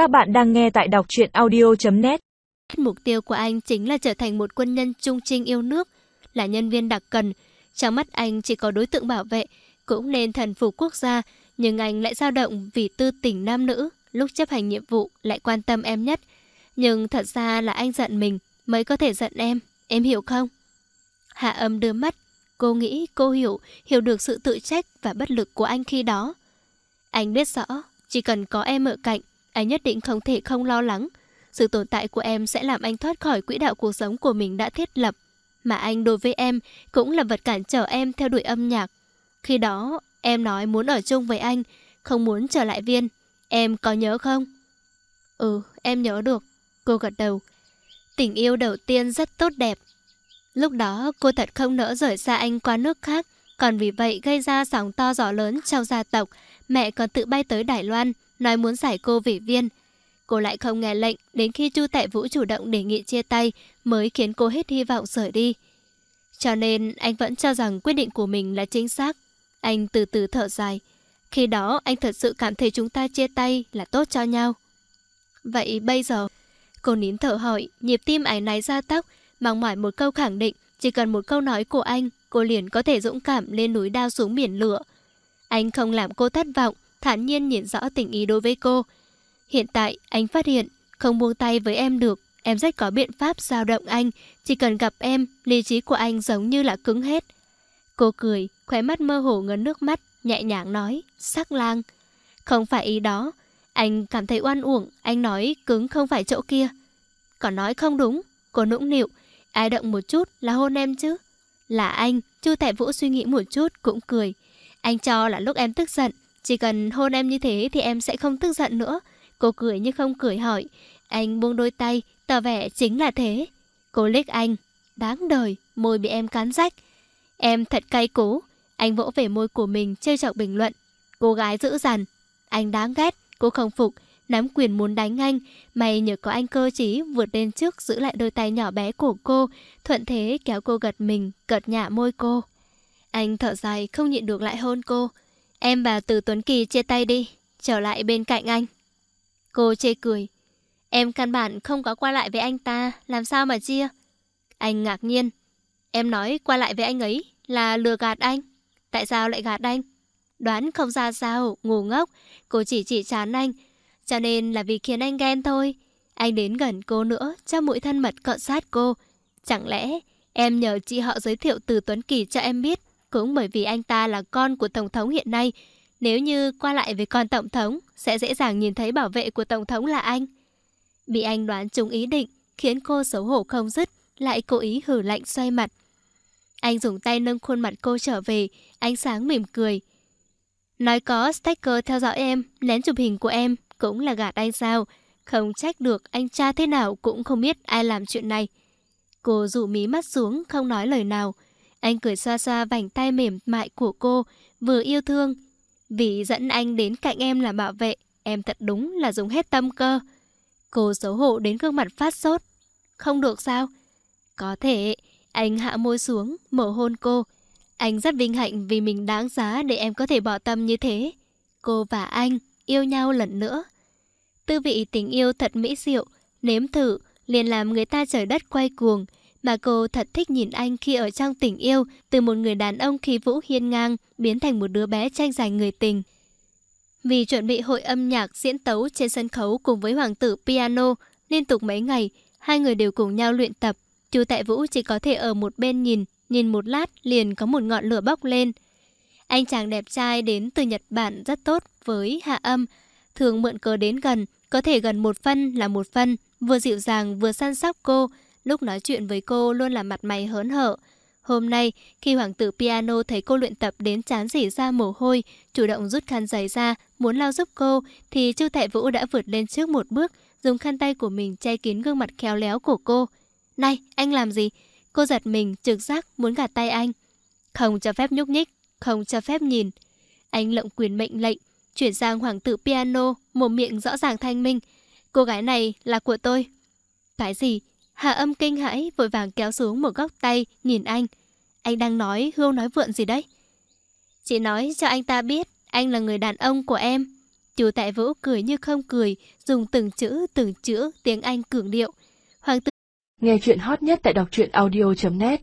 Các bạn đang nghe tại đọc truyện audio.net Mục tiêu của anh chính là trở thành một quân nhân trung trinh yêu nước, là nhân viên đặc cần. Trong mắt anh chỉ có đối tượng bảo vệ, cũng nên thần phục quốc gia, nhưng anh lại dao động vì tư tình nam nữ, lúc chấp hành nhiệm vụ lại quan tâm em nhất. Nhưng thật ra là anh giận mình mới có thể giận em, em hiểu không? Hạ âm đưa mắt, cô nghĩ cô hiểu, hiểu được sự tự trách và bất lực của anh khi đó. Anh biết rõ, chỉ cần có em ở cạnh, anh nhất định không thể không lo lắng. Sự tồn tại của em sẽ làm anh thoát khỏi quỹ đạo cuộc sống của mình đã thiết lập. Mà anh đối với em cũng là vật cản trở em theo đuổi âm nhạc. Khi đó, em nói muốn ở chung với anh, không muốn trở lại viên. Em có nhớ không? Ừ, em nhớ được. Cô gật đầu. Tình yêu đầu tiên rất tốt đẹp. Lúc đó cô thật không nỡ rời xa anh qua nước khác, còn vì vậy gây ra sóng to gió lớn trong gia tộc. Mẹ còn tự bay tới Đài Loan, nói muốn giải cô vị viên. Cô lại không nghe lệnh, đến khi Chu Tại Vũ chủ động đề nghị chia tay mới khiến cô hết hy vọng rời đi. Cho nên anh vẫn cho rằng quyết định của mình là chính xác. Anh từ từ thở dài. Khi đó anh thật sự cảm thấy chúng ta chia tay là tốt cho nhau. Vậy bây giờ, cô nín thở hỏi, nhịp tim ảnh này ra tóc, mong mỏi một câu khẳng định, chỉ cần một câu nói của anh, cô liền có thể dũng cảm lên núi đao xuống biển lửa. Anh không làm cô thất vọng, thản nhiên nhìn rõ tình ý đối với cô. Hiện tại, anh phát hiện, không buông tay với em được, em rất có biện pháp giao động anh, chỉ cần gặp em, lý trí của anh giống như là cứng hết. Cô cười, khóe mắt mơ hồ ngấn nước mắt, nhẹ nhàng nói, sắc lang. Không phải ý đó, anh cảm thấy oan uổng, anh nói cứng không phải chỗ kia. Còn nói không đúng, cô nũng nịu, ai động một chút là hôn em chứ. Là anh, Chu Tại Vũ suy nghĩ một chút cũng cười. Anh cho là lúc em tức giận, chỉ cần hôn em như thế thì em sẽ không tức giận nữa. Cô cười như không cười hỏi. Anh buông đôi tay, tỏ vẻ chính là thế. Cô liếc anh. Đáng đời, môi bị em cắn rách. Em thật cay cú. Anh vỗ về môi của mình, chơi chọc bình luận. Cô gái dữ dằn. Anh đáng ghét, cô không phục. Nắm quyền muốn đánh anh. May nhờ có anh cơ trí vượt lên trước giữ lại đôi tay nhỏ bé của cô. Thuận thế kéo cô gật mình, cợt nhả môi cô. Anh thở dài không nhịn được lại hôn cô. Em và Từ Tuấn Kỳ chia tay đi, trở lại bên cạnh anh. Cô chê cười. Em căn bản không có qua lại với anh ta, làm sao mà chia? Anh ngạc nhiên. Em nói qua lại với anh ấy là lừa gạt anh. Tại sao lại gạt anh? Đoán không ra sao, ngu ngốc. Cô chỉ chỉ chán anh. Cho nên là vì khiến anh ghen thôi. Anh đến gần cô nữa, cho mũi thân mật cọ sát cô. Chẳng lẽ em nhờ chị họ giới thiệu từ Tuấn Kỳ cho em biết cũng bởi vì anh ta là con của Tổng thống hiện nay. Nếu như qua lại với con Tổng thống, sẽ dễ dàng nhìn thấy bảo vệ của Tổng thống là anh. Bị anh đoán trúng ý định, khiến cô xấu hổ không dứt, lại cố ý hử lạnh xoay mặt. Anh dùng tay nâng khuôn mặt cô trở về, ánh sáng mỉm cười. Nói có Stacker theo dõi em, nén chụp hình của em, cũng là gạt anh sao. Không trách được anh cha thế nào cũng không biết ai làm chuyện này. Cô rủ mí mắt xuống, không nói lời nào. Anh cười xoa xoa vành tay mềm mại của cô, vừa yêu thương. Vì dẫn anh đến cạnh em là bảo vệ, em thật đúng là dùng hết tâm cơ. Cô xấu hổ đến gương mặt phát sốt. Không được sao? Có thể, anh hạ môi xuống, mở hôn cô. Anh rất vinh hạnh vì mình đáng giá để em có thể bỏ tâm như thế. Cô và anh yêu nhau lần nữa. Tư vị tình yêu thật mỹ diệu, nếm thử, liền làm người ta trời đất quay cuồng. Mà cô thật thích nhìn anh khi ở trong tình yêu, từ một người đàn ông khi vũ hiên ngang, biến thành một đứa bé tranh giành người tình. Vì chuẩn bị hội âm nhạc diễn tấu trên sân khấu cùng với hoàng tử piano, liên tục mấy ngày, hai người đều cùng nhau luyện tập. Chú Tại Vũ chỉ có thể ở một bên nhìn, nhìn một lát liền có một ngọn lửa bốc lên. Anh chàng đẹp trai đến từ Nhật Bản rất tốt với hạ âm, thường mượn cớ đến gần, có thể gần một phân là một phân, vừa dịu dàng vừa săn sóc cô, Lúc nói chuyện với cô luôn là mặt mày hớn hở. Hôm nay, khi hoàng tử piano thấy cô luyện tập đến chán rỉ ra mồ hôi, chủ động rút khăn giấy ra, muốn lao giúp cô, thì Chu Thệ Vũ đã vượt lên trước một bước, dùng khăn tay của mình che kín gương mặt khéo léo của cô. Này, anh làm gì? Cô giật mình, trực giác, muốn gạt tay anh. Không cho phép nhúc nhích, không cho phép nhìn. Anh lộng quyền mệnh lệnh, chuyển sang hoàng tử piano, một miệng rõ ràng thanh minh. Cô gái này là của tôi. Cái gì? Hạ âm kinh hãi vội vàng kéo xuống một góc tay nhìn anh. Anh đang nói hưu nói vượn gì đấy? Chị nói cho anh ta biết anh là người đàn ông của em. Chú tại vũ cười như không cười, dùng từng chữ từng chữ tiếng Anh cường điệu. Hoàng tử Nghe chuyện hot nhất tại đọc truyện audio.net